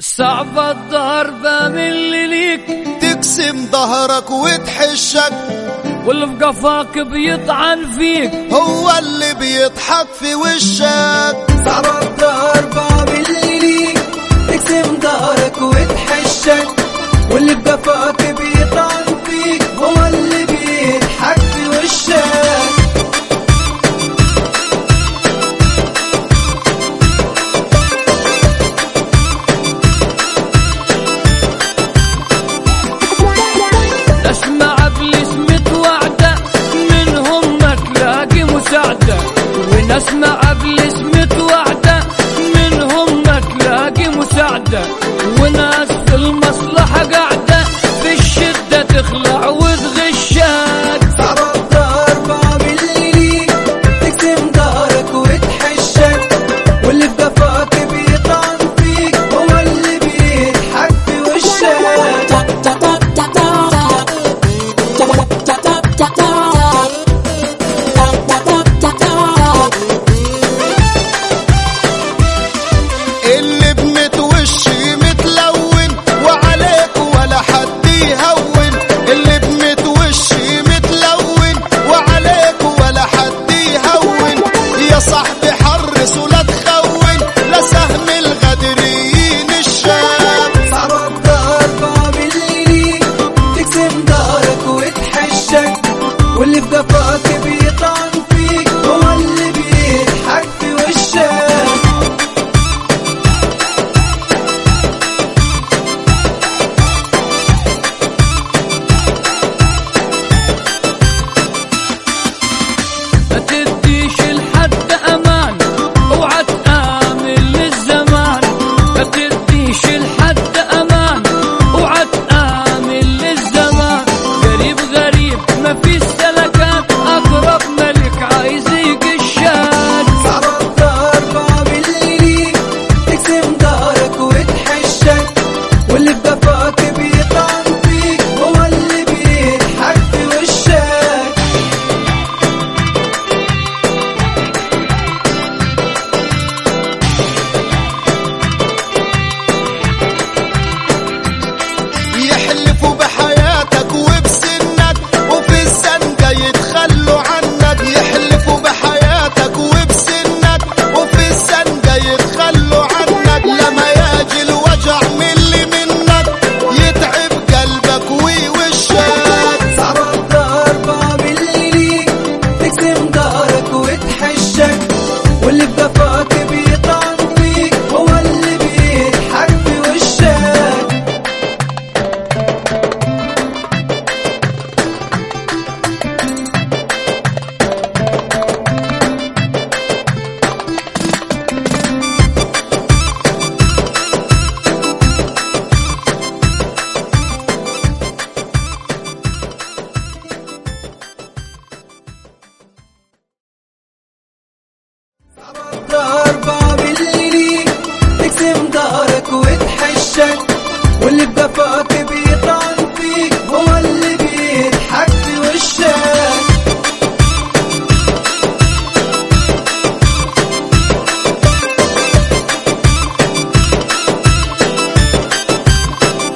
صعبة الضربة من اللي ليك. تقسم ظهرك وتحشك. واللي في قفاك بيطعن فيك. هو اللي بيضحك في وشك. صعبة الضربة ونسمع بالاسم توعدة منهم ما تلاقي مساعدة وناس